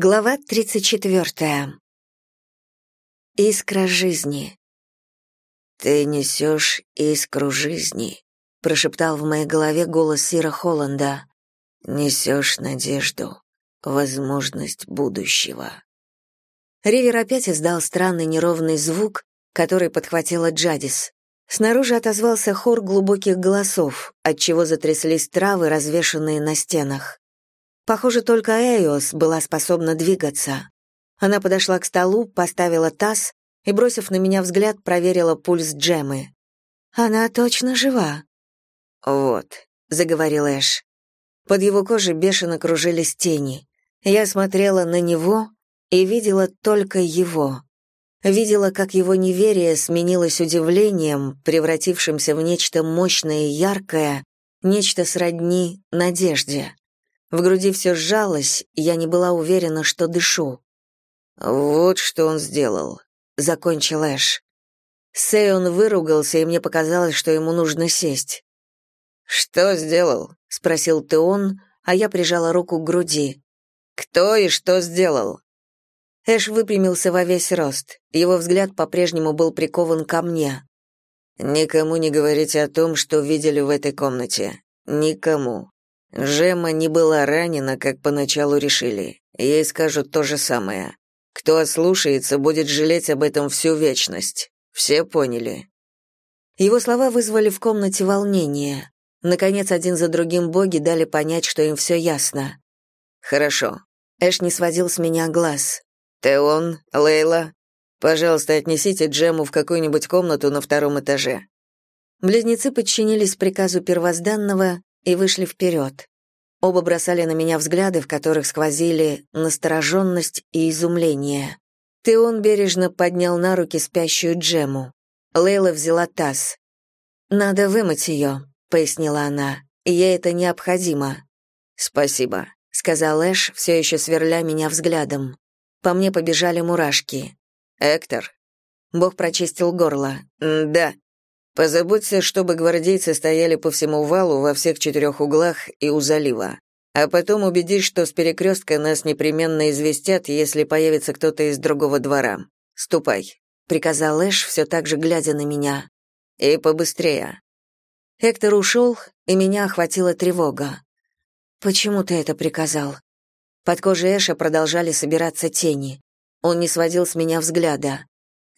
Глава 34. Искра жизни. «Ты несешь искру жизни», — прошептал в моей голове голос Сира Холланда. «Несешь надежду, возможность будущего». Ривер опять издал странный неровный звук, который подхватила Джадис. Снаружи отозвался хор глубоких голосов, отчего затряслись травы, развешанные на стенах. Похоже, только Эйос была способна двигаться. Она подошла к столу, поставила таз и, бросив на меня взгляд, проверила пульс Джемы. «Она точно жива». «Вот», — заговорил Эш. Под его кожей бешено кружились тени. Я смотрела на него и видела только его. Видела, как его неверие сменилось удивлением, превратившимся в нечто мощное и яркое, нечто сродни надежде. В груди все сжалось, я не была уверена, что дышу. «Вот что он сделал», — закончил Эш. Сейон выругался, и мне показалось, что ему нужно сесть. «Что сделал?» — спросил Теон, а я прижала руку к груди. «Кто и что сделал?» Эш выпрямился во весь рост. Его взгляд по-прежнему был прикован ко мне. «Никому не говорите о том, что видели в этой комнате. Никому. Жема не была ранена, как поначалу решили. Ей скажут то же самое. Кто ослушается, будет жалеть об этом всю вечность. Все поняли. Его слова вызвали в комнате волнение. Наконец, один за другим боги дали понять, что им все ясно. Хорошо. Эш не сводил с меня глаз. Теон, Лейла, пожалуйста, отнесите Джему в какую-нибудь комнату на втором этаже. Близнецы подчинились приказу первозданного и вышли вперед. Оба бросали на меня взгляды, в которых сквозили настороженность и изумление. Теон бережно поднял на руки спящую Джему. Лейла взяла таз. «Надо вымыть ее», — пояснила она. «Ей это необходимо». «Спасибо», — сказал Эш, все еще сверля меня взглядом. По мне побежали мурашки. «Эктор». Бог прочистил горло. «Да». Позаботься, чтобы гвардейцы стояли по всему валу во всех четырех углах и у залива. А потом убедись, что с перекрестка нас непременно известят, если появится кто-то из другого двора. Ступай», — приказал Эш, все так же глядя на меня. «И побыстрее». Эктор ушел, и меня охватила тревога. «Почему ты это приказал?» Под кожей Эша продолжали собираться тени. Он не сводил с меня взгляда.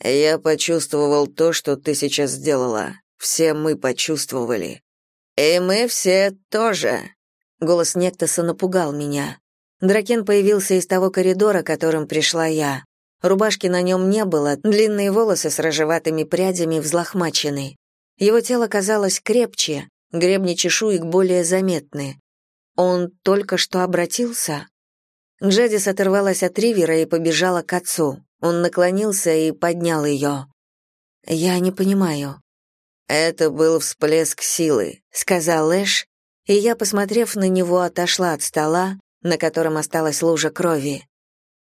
Я почувствовал то, что ты сейчас сделала. Все мы почувствовали. И мы все тоже. Голос Нектоса напугал меня. Дракен появился из того коридора, которым пришла я. Рубашки на нем не было, длинные волосы с рыжеватыми прядями взлохмачены. Его тело казалось крепче, гребни чешуек более заметны. Он только что обратился? Джадис оторвалась от Ривера и побежала к отцу. Он наклонился и поднял ее. «Я не понимаю». «Это был всплеск силы», — сказал Эш, и я, посмотрев на него, отошла от стола, на котором осталась лужа крови.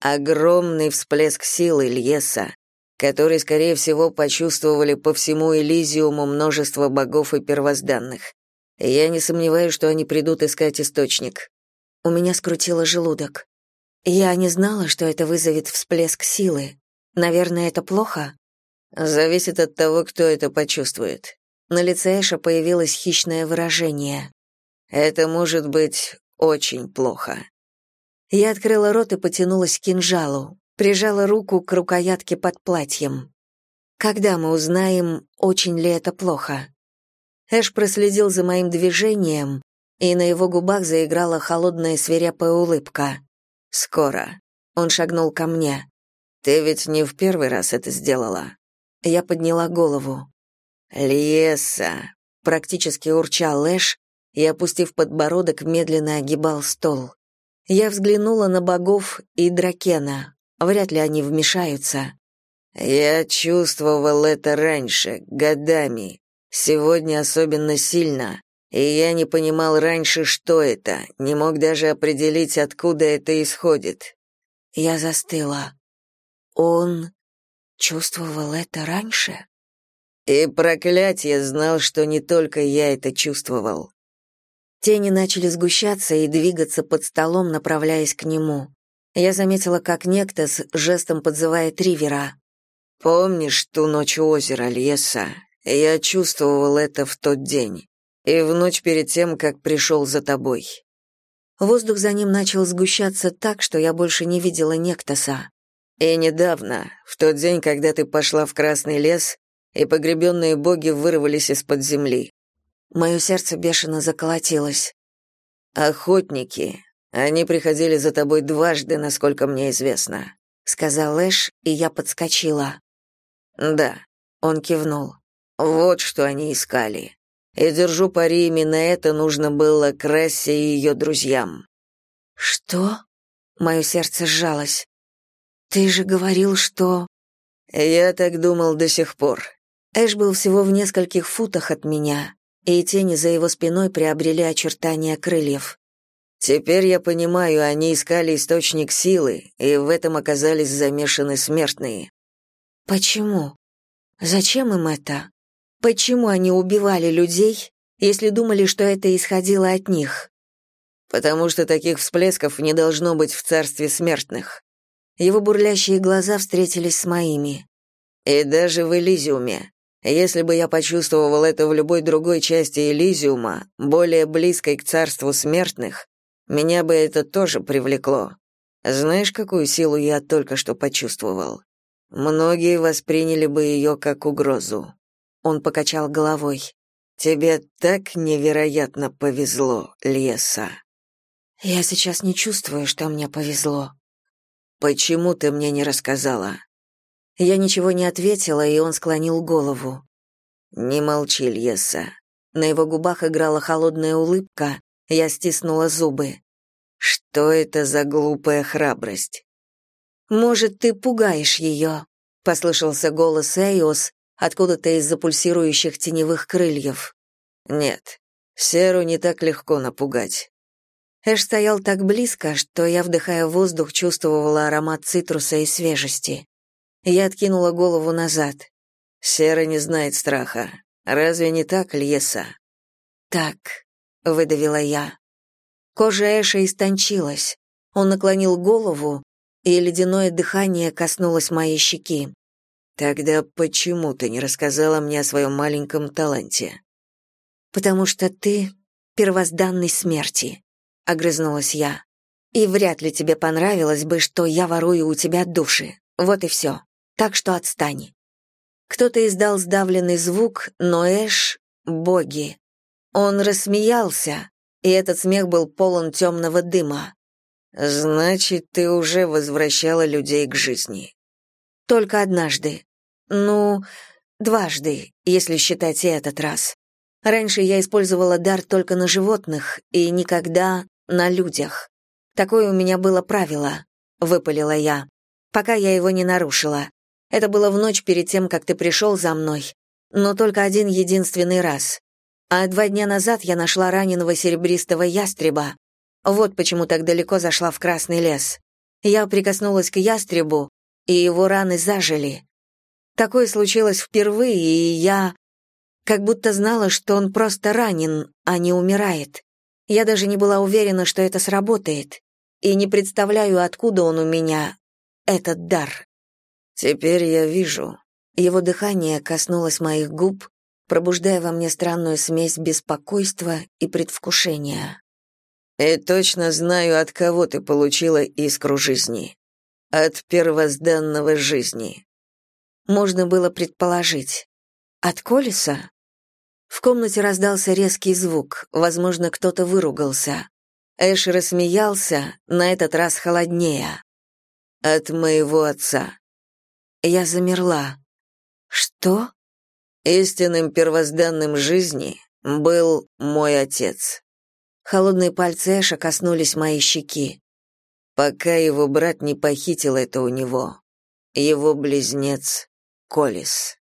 Огромный всплеск силы Льеса, который, скорее всего, почувствовали по всему Элизиуму множество богов и первозданных. Я не сомневаюсь, что они придут искать источник. У меня скрутило желудок. Я не знала, что это вызовет всплеск силы. Наверное, это плохо? Зависит от того, кто это почувствует. На лице Эша появилось хищное выражение. Это может быть очень плохо. Я открыла рот и потянулась к кинжалу, прижала руку к рукоятке под платьем. Когда мы узнаем, очень ли это плохо? Эш проследил за моим движением, и на его губах заиграла холодная свирепая улыбка. Скоро. Он шагнул ко мне. Ты ведь не в первый раз это сделала. Я подняла голову. Леса, практически урчал Эш и, опустив подбородок, медленно огибал стол. Я взглянула на богов и Дракена. Вряд ли они вмешаются. Я чувствовал это раньше, годами. Сегодня особенно сильно. И я не понимал раньше, что это, не мог даже определить, откуда это исходит. Я застыла. Он чувствовал это раньше? И проклятие знал, что не только я это чувствовал. Тени начали сгущаться и двигаться под столом, направляясь к нему. Я заметила, как Нектас жестом подзывает Ривера. «Помнишь ту ночь у озера, Льеса? Я чувствовал это в тот день. И в ночь перед тем, как пришел за тобой». Воздух за ним начал сгущаться так, что я больше не видела Нектаса. «И недавно, в тот день, когда ты пошла в Красный лес, и погребенные боги вырвались из-под земли». Мое сердце бешено заколотилось. «Охотники, они приходили за тобой дважды, насколько мне известно», — сказал Эш, и я подскочила. «Да», — он кивнул. «Вот что они искали. И держу пари, именно это нужно было Крессе и ее друзьям». «Что?» — мое сердце сжалось. «Ты же говорил, что...» «Я так думал до сих пор». Эш был всего в нескольких футах от меня, и тени за его спиной приобрели очертания крыльев. Теперь я понимаю, они искали источник силы, и в этом оказались замешаны смертные. Почему? Зачем им это? Почему они убивали людей, если думали, что это исходило от них? Потому что таких всплесков не должно быть в царстве смертных. Его бурлящие глаза встретились с моими. И даже в Элизиуме. Если бы я почувствовал это в любой другой части Элизиума, более близкой к царству смертных, меня бы это тоже привлекло. Знаешь, какую силу я только что почувствовал? Многие восприняли бы ее как угрозу. Он покачал головой. Тебе так невероятно повезло, Леса. Я сейчас не чувствую, что мне повезло. Почему ты мне не рассказала? Я ничего не ответила, и он склонил голову. Не молчи, Леса. На его губах играла холодная улыбка, я стиснула зубы. Что это за глупая храбрость? Может, ты пугаешь ее?» — послышался голос Эйос откуда-то из-за пульсирующих теневых крыльев. Нет, Серу не так легко напугать. Эш стоял так близко, что я, вдыхая воздух, чувствовала аромат цитруса и свежести. Я откинула голову назад. Сера не знает страха. Разве не так, Льеса? Так, выдавила я. Кожа Эша истончилась. Он наклонил голову, и ледяное дыхание коснулось моей щеки. Тогда почему ты не рассказала мне о своем маленьком таланте? Потому что ты первозданный смерти, огрызнулась я. И вряд ли тебе понравилось бы, что я ворую у тебя души. Вот и все. Так что отстань. Кто-то издал сдавленный звук, но Эш — боги. Он рассмеялся, и этот смех был полон темного дыма. «Значит, ты уже возвращала людей к жизни?» «Только однажды. Ну, дважды, если считать и этот раз. Раньше я использовала дар только на животных и никогда на людях. Такое у меня было правило», — выпалила я, пока я его не нарушила. Это было в ночь перед тем, как ты пришел за мной, но только один единственный раз. А два дня назад я нашла раненого серебристого ястреба. Вот почему так далеко зашла в Красный лес. Я прикоснулась к ястребу, и его раны зажили. Такое случилось впервые, и я как будто знала, что он просто ранен, а не умирает. Я даже не была уверена, что это сработает, и не представляю, откуда он у меня, этот дар. Теперь я вижу. Его дыхание коснулось моих губ, пробуждая во мне странную смесь беспокойства и предвкушения. «И точно знаю, от кого ты получила искру жизни. От первозданного жизни». Можно было предположить. От Колеса? В комнате раздался резкий звук, возможно, кто-то выругался. Эш рассмеялся, на этот раз холоднее. «От моего отца». Я замерла. «Что?» Истинным первозданным жизни был мой отец. Холодные пальцы Эша коснулись моей щеки. Пока его брат не похитил это у него. Его близнец Колис.